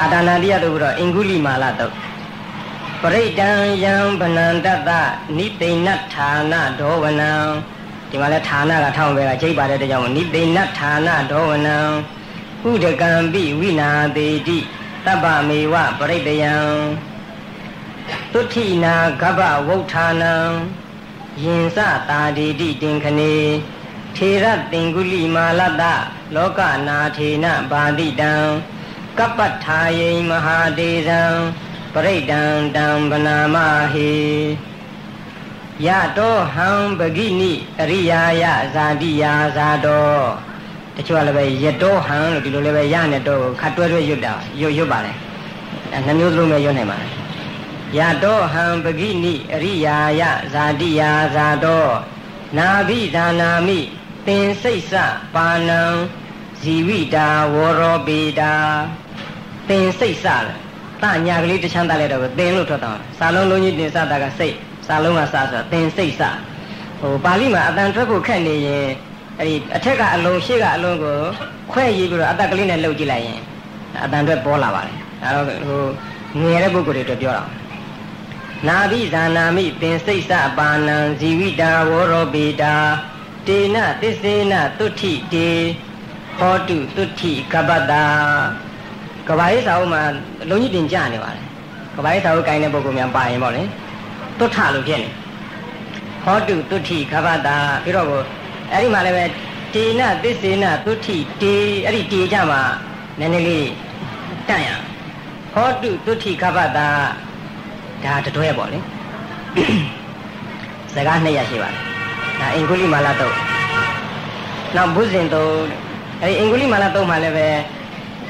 အာတာနန္တိယတို့ကတော့အင်္ဂုလိမာလတုတ်ပရိဒံယံဗနန္တတနိသိဏဌာနဒောဝနံဒီမှာလဲဌာနကထောင်းပဲကချိန်ပါတဲ့ကြောင့်နိသိဏဌာနဒောဝနံဥဒကံပိဝိနာတိတိတပ္ပမေဝပရိတယံတုဋ္ဌိနာဂဗ္ဗဝုဋ္ဌာနံယင်စတာတိတိတင်ခနေထေရတင်ကုလိမာလတလောကနာထေနဘာတိတံ ကပ္ပထာယိမဟာတေဇံပရိဒံတံဗနာမဟေယတောဟံပဂိနိအရိယာယဇာတိယာဇာတောတချို့ကလည်းပဲယတောဟံလို့ဒီလိုလည်းပဲရနဲ့တော့ခတ်တွဲတွဲရွတ်တာရွတ်ရွတ်ပါလေနှမျိုးလုံးပဲရွတ်နိုင်ပါလေယတောဟံပဂိနိအရိယာယဇာတိယာဇာတောနာဘိဒါနာမိသင်စိတ်စပါဏံဇီဝိတာဝရောပေတာ သင်စိတ်စလဲတညာကလေးတချမ်းသားလိုက်တော့သင်လို့ထွက်တော့စာလုံးလုံးကြီးတင်စတာကစိတ်စာလုံးကစဆိုသင်စိတ်စဟိုပါဠိမှာအတန်ထွက်ဖို့ခက်နေရင်အဲ့ဒီအထက်ကအလုံးရှေ့ကအလုံးကိုခွဲရေးပြီးတော့အတက်ကလေးနဲ့လှုပ်ကြည့်လိုက်ရင်အတန်ထွက်ပေါ်လာပါတယ်ဒါတော့ဟိုငယ်တဲ့ပုဂ္ဂိုလ်တွေအတွက်ပြောတာနာဘိဇာနာမိသင်စိတ်စပါဏံဇီဝိတာဝရောပေတာတေနသစ္စေနတုဋ္ဌိတေဟောတုတုဋ္ဌိကပ္ပတာ ကဘာရေးစာအုပ်မှာလုံးကြီးတင်ကြနေပါတယ်ကဘာရေးစာအုပ်ကိုင်းတဲ့ပုဂ္ဂိုလ်များပါရင်ပေါ့လေတွတ်ထလို့ဖြစ်နေဟောတုတုဋ္ဌိခဘတာပြီးတော့ကိုအဲ့ဒီမှာလည်းပဲတေနသစ္စေနတုဋ္ဌိတေအဲ့ဒီတေကြမှာနည်းနည်းလေးတန့်ရဟောတုတုဋ္ဌိခဘတာဒါတတွဲပေါ့လေစကားနှစ်ရရှိပါတယ်ဒါအင်္ဂုလိမာလာတော့နောက်ဘုဇင်တော့အဲ့ဒီအင်္ဂုလိမာလာတော့မှလည်းပဲ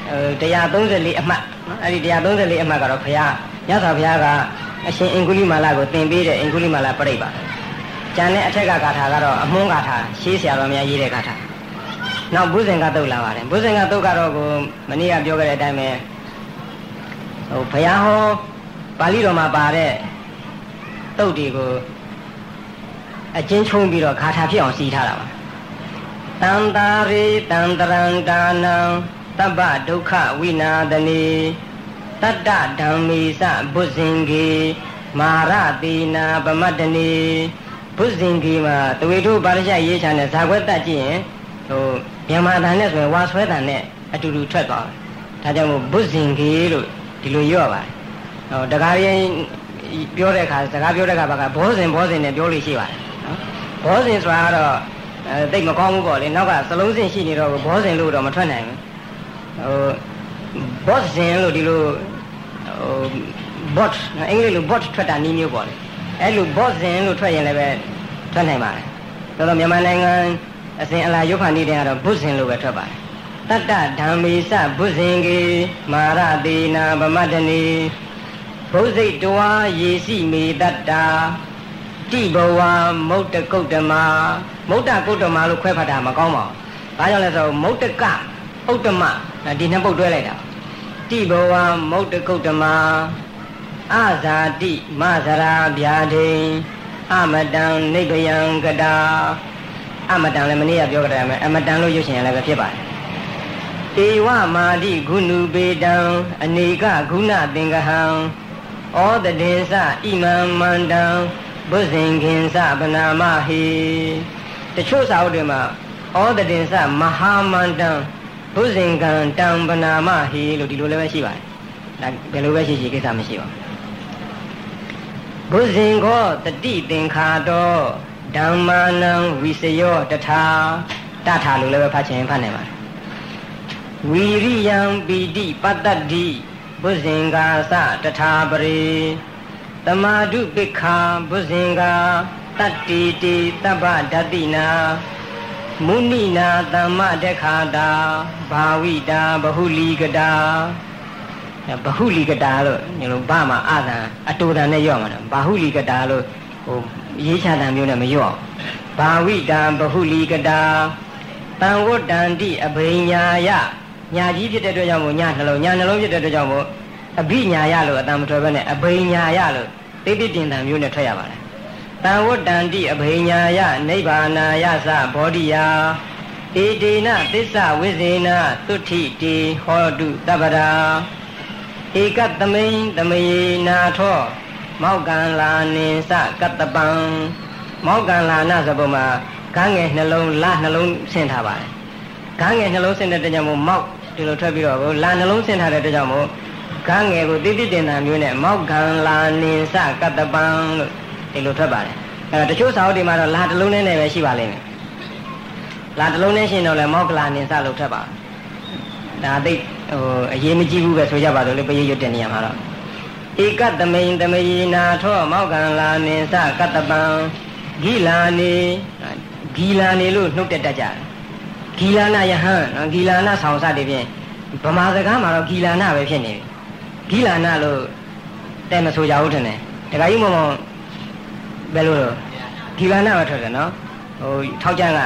134အမှတ်နော်အဲ့ဒီ134အမှတ်ကတော့ဘုရားမြတ်စွာဘုရားကအရှင်အင်္ဂုလိမာလာကိုသင်ပေးတဲ့အင်္ဂုလိမာလာပြိဋ္ဌာကျန်တဲ့အထက်ကဂါထာကတော့အမွှန်းဂါထာရှေးဆရာတော်များရေးတဲ့ဂါထာနောက်ဘုဇင်ကတုတ်လာပါတယ်ဘုဇင်ကတုတ်ကတော့ကိုမနေ့ကပြောခဲ့တဲ့အတိုင်းပဲဟိုဘုရားဟောပါဠိတော်မှာပါတဲ့တုတ်တွေကိုအချင်းချုံပြီးတော့ဂါထာဖြစ်အောင်စီးထားတာပါတန်တာရိတန်တရံကာနံ တပ္ပဒုက္ခဝိနာသနေတတ္တဓမ္မိစဘုဇင်ကေမာရတိနာပမတ္တနေဘုဇင်ကေမှာတဝေထုပါရရှရေးချာနဲ့ဇာခွဲတတ်ကြည့်ရင်ဟိုမြန်မာတန်နဲ့ဆိုရင်ဝါဆွဲတန်နဲ့အတူတူထွက်သွားတယ်ဒါကြောင့်မို့ဘုဇင်ကေလို့ဒီလိုရော့ပါတယ်ဟိုတကားရင်ပြောတဲ့အခါစကားပြောတဲ့အခါဘာကဘောဇင်ဘောဇင်နဲ့ပြောလို့ရှိပါတယ်နော်ဘောဇင်ဆိုတာကတော့အဲတိတ်မကောင်းဘူးပေါ့လေနောက်ကစလုံးစင်ရှိနေတော့ဘောဇင်လို့တော့မထွက်နိုင်ဘူး ဟို bot ဇင်လို့ဒီလိုဟို bot အင်္ဂလိပ်လို bot ထွက်တာနည်းမျိုးပေါ့လေအဲ့လို bot ဇင်လို့ထွက်ရင်လည်းပဲထွက်နိုင်ပါတယ်တော်တော်မြန်မာနိုင်ငံအစဉ်အလာရုပ်ခန္တီတွေကတော့ဘုဇင်လို့ပဲထွက်ပါတယ်တတ္တဓမ္မေစဘုဇင်ကေမာရတိနာဗမတနေဘုဇိတ်တဝါယေစီမေတတ္တာတိဘဝမုတ်တကုတ်တမမုတ်တကုတ်တမလို့ခွဲဖတ်တာမကောင်းပါဘူး။ဘာကြောင့်လဲဆိုတော့မုတ်တက ဥတ္တမဒီနှစ်ပုတ်တွဲလိုက်တာတိဘဝမုတ်တကုတ်တမအဇာတိမဇရာဗျာဒိအမတံနိဗ္ဗယံကတာအမတံလည်းမနေ့ကပြောကြတယ်မယ်အမတံလို့ရွှေ့ရှင်လည်းပဲဖြစ်ပါတယ်ဧဝမာတိဂုဏုပေတံအနေကဂုဏသင်္ကဟံဩတတေသဣမံမန္တံဘုဇင်ခင်သဗနာမဟိတချို့စာအုပ်တွေမှာဩတတေသမဟာမန္တံ ဘုဇင်ကံတံပနာမဟိလို့ဒီလိုလည်းပဲရှိပါတယ်ဒါဘယ်လိုပဲရှိရှိကိစ္စမရှိပါဘူးဘုဇင်ခောတတိသင်္ခါတောဓမ္မာနံဝိစယောတထာတထာလို့လည်းပဲဖတ်ချင်ဖတ်နိုင်ပါတယ်ဝီရိယံပိတိပတ္တတိဘုဇင်္ဂါသတထာပရိတမာဓုပိခာဘုဇင်္ဂါတတ္တိတိတပ္ပဓတိနာ မုဏိနာသမ္မတခာတာဘာဝိတာဘဟုလီကတာဘဟုလီကတာလို့ညလုံးဘာမှာအာသံအတူတန်နဲ့ရော့မှာနော်ဘာဟုလီကတာလို့ဟိုရေးချတာမျိုးနဲ့မရော့ဘာဝိတာဘဟုလီကတာတံဝတ္တန္တိအဘိညာယညာကြီးဖြစ်တဲ့အတွက်ကြောင့်မို့ညာနှလုံးညာနှလုံးဖြစ်တဲ့အတွက်ကြောင့်မို့အဘိညာယလို့အတံမထွက်ဘဲနဲ့အဘိညာယလို့တိတိတင်တံမျိုးနဲ့ထွက်ရပါတယ် တံဝတ္တန္တိအဘိညာယနိဗ္ဗာနာယသဘောဓိယာဧတေနသစ္စာဝိဇေနသုဋ္ဌိတေဟောတုတပ္ပရာဧကသမိန်သမယေနာထောမောက်ကံလာနိစကတ္တပံမောက်ကံလာနာဆိုပုံမှာကန်းငယ်နှလုံးလနှလုံးဆင်းထားပါတယ်ကန်းငယ်နှလုံးဆင်းတဲ့တကြောင်မို့မောက်ဒီလိုထွက်ပြီးတော့လာနှလုံးဆင်းထားတဲ့တကြောင်မို့ကန်းငယ်ကိုတိတိတင်တာမျိုးနဲ့မောက်ကံလာနိစကတ္တပံလို့ ဒီလိုထွက်ပါတယ်အဲတော့တချို့စာအုပ်တွေမှာတော့လာတစ်လုံးနဲ့ပဲရှိပါလိမ့်မယ်လာတစ်လုံးနဲ့ရှင်းတော့လဲမောက်ကလာနိစလို့ထွက်ပါဒါသိဟိုအရေးမကြီးဘူးပဲဆိုကြပါတော့လေပရိရွတ်တဲ့နေရာမှာတော့ဧကတမိန်တမယေနာထောမောက်ကံလာနိစကတ္တပံဂိလာနေဂီလာနေလို့နှုတ်တက်တတ်ကြတယ်ဂီလာနာယဟန်နော်ဂီလာနာဆောင်စတဲ့ဖြင့်ဗမာစကားမှာတော့ဂီလာနာပဲဖြစ်နေပြီဂီလာနာလို့တဲမဆိုကြဘူးထင်တယ်တခါကြီးမမောင် ဘယ်လိုလဲဂီလာနာပဲထွက်တယ်နော်ဟိုထောက်ကြက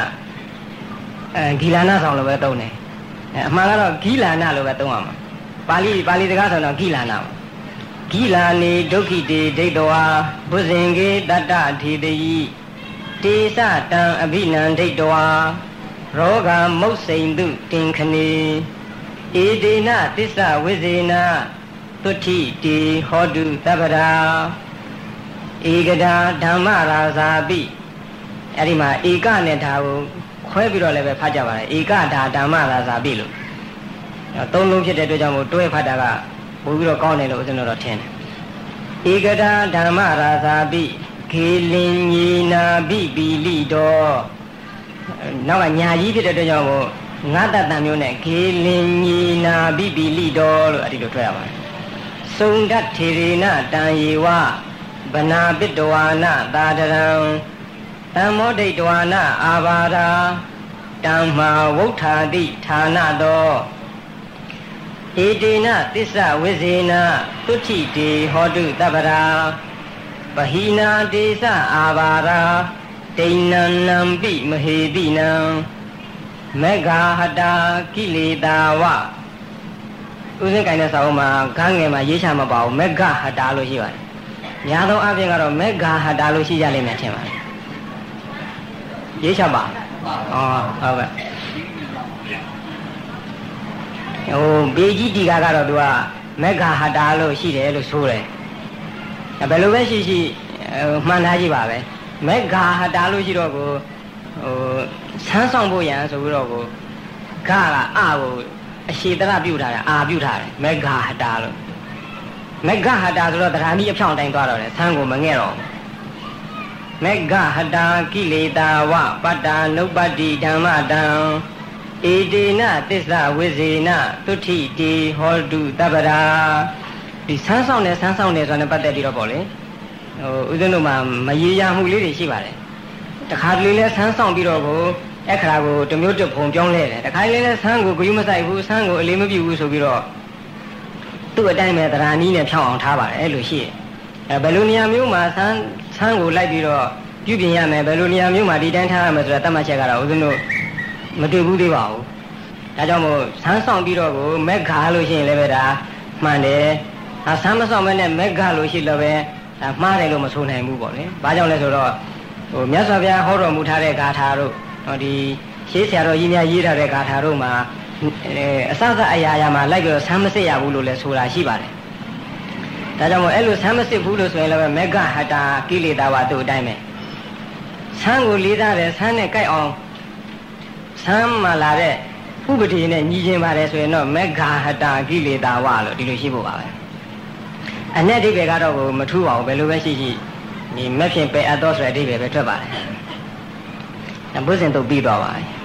အဲဂီလာနာဆောင်လို့ပဲသုံးတယ်အဲအမှန်ကတော့ဂီလာနာလို့ပဲသုံးရမှာပါဠိပါဠိစကားဆိုတော့ဂီလာနာပါဂီလာနေဒုက္ခိတေဒိဋ္ဌဝါဘုဇင်ကေတတ္တထေတယိတေသတံအဘိနန္ဒိတဝါရောဂမုတ်စိန်တုတင်ခဏီဧဒေနသစ္စာဝိဇေနသုတိတေဟောတုတပ္ပရာ ဧကဒါဓမ္မရာဇာပိအဲ့ဒီမှာဧကနဲ့ဒါကိုခွဲပြီးတော့လည်းပဲဖတ်ကြပါလေဧကဒါဓမ္မရာဇာပိလို့သုံးလုံးဖြစ်တဲ့အတွက်ကြောင့်မို့တွဲဖတ်တာကပို့ပြီးတော့ကောင်းတယ်လို့ဦးဇင်းတို့တော့ထင်တယ်ဧကဒါဓမ္မရာဇာပိခေလင်ညီနာပိပီလိတော်နောက်ကညာကြီးဖြစ်တဲ့အတွက်ကြောင့်မို့ငါတတန်မျိုးနဲ့ခေလင်ညီနာပိပီလိတော်လို့အဲ့ဒီလိုထွက်ရပါတယ်စုံဒတ်ထေရေနတံယေဝ ဗနာပိတဝါနသာတရံတမ္မောဒိတဝါနအာဘာရာတမ္မာဝုဋ္ဌာတိဌာနတော်ဧတေနသစ္စာဝိဇေနသုတိတေဟောတုတပ္ပရာပဟိနာတေသအာဘာရာဒိဏံနံပိမဟေတိနံမေဃဟတာကိလေသာဝဥစဉ်ကိုင်းတဲ့စာအုပ်မှာခန်းငယ်မှာရေးချမပါဘူးမေဃဟတာလို့ရှိပါတယ်။ ညာသောအပြင်ကတော့မေဃဟတာလို့ရှိကြလိမ့်မယ်ထင်ပါတယ်။ရေးချပါ။အော်ဟုတ်ကဲ့။ဟိုဘေကြီးတီကာကတော့သူကမေဃဟတာလို့ရှိတယ်လို့ဆိုတယ်။ဘယ်လိုပဲရှိရှိမှန်သားကြည့်ပါပဲ။မေဃဟတာလို့ရှိတော့ကိုဟိုဆန်းဆောင်ဖို့ရန်ဆိုပြီးတော့ကိုဂကအကိုအရှိတရပြုတ်ထားတယ်အာပြုတ်ထားတယ်မေဃဟတာလို့ မေဃဟတာဆိုတော့တရားကြီးအဖြောင်းတိုင်းသွားတော့တယ်ဆန်းကိုမငဲ့တော့မေဃဟတာကိလေသာဝပတ္တာနုပ္ပတ္တိဓမ္မတံဧတေနသစ္စာဝိဇေနသုတိတေဟောတုတပ္ပရာဒီဆန်းဆောင်တယ်ဆန်းဆောင်တယ်ဆိုတဲ့ပတ်သက်ပြီးတော့ပေါ့လေဟိုဦးဇင်းတို့မှာမရေရာမှုလေးတွေရှိပါတယ်တခါတလေလဲဆန်းဆောင်ပြီးတော့ကိုအဲ့ခါကိုတမျိုးတဖုံပြောင်းလဲတယ်တခါလေလဲဆန်းကိုဂယုမဆိုင်ဘူးဆန်းကိုအလေးမပြုဘူးဆိုပြီးတော့ သူ့အတိုင်းပဲသရာနီးနဲ့ဖြောင်းအောင်ထားပါတယ်အဲ့လိုရှိတယ်အဲဘယ်လိုနေရာမျိုးမှာဆန်းဆန်းကိုလိုက်ပြီးတော့ပြုပြင်ရမယ်ဘယ်လိုနေရာမျိုးမှာဒီတိုင်းထားရမယ်ဆိုတာတတ်မှတ်ချက်ကတော့ဦးဇင်းတို့မတွေ့ဘူးသေးပါဘူးဒါကြောင့်မို့ဆန်းဆောင်ပြီးတော့ကိုမက်ဂါလို့ရှိရင်လည်းပဲဒါမှန်တယ်အဆန်းမဆောင်မဲနဲ့မက်ဂါလို့ရှိလည်းပဲဒါမှားတယ်လို့မဆိုနိုင်ဘူးပေါ့လေဘာကြောင့်လဲဆိုတော့ဟိုမြတ်စွာဘုရားဟောတော်မူထားတဲ့ဂါထာတို့ဟောဒီရှေးဆရာတော်ကြီးများရေးထားတဲ့ဂါထာတို့မှာ အစစအရာရာမှာလိုက်ပြီးတော့ဆမ်းမစစ်ရဘူးလို့လည်းဆိုတာရှိပါတယ်။ဒါကြောင့်မို့အဲ့လိုဆမ်းမစစ်ဘူးလို့ဆိုရင်လည်းမေဃဟတာကိလေသာဝသူ့အတိုင်းပဲ။ဆမ်းကိုလေးစားတယ်ဆမ်းနဲ့ကြိုက်အောင်ဆမ်းမှလာတဲ့ဥပဒေနဲ့ညီခြင်းပါတယ်ဆိုရင်တော့မေဃဟတာကိလေသာဝလို့ဒီလိုရှိဖို့ပါပဲ။အ내အဓိပ္ပာယ်ကတော့မထူးပါဘူးဘယ်လိုပဲရှိရှိဒီမက်ဖြင့်ပယ်အပ်သောဆိုတဲ့အဓိပ္ပာယ်ပဲထွက်ပါတယ်။ဘုဇင်တို့ပြီးသွားပါပြီ။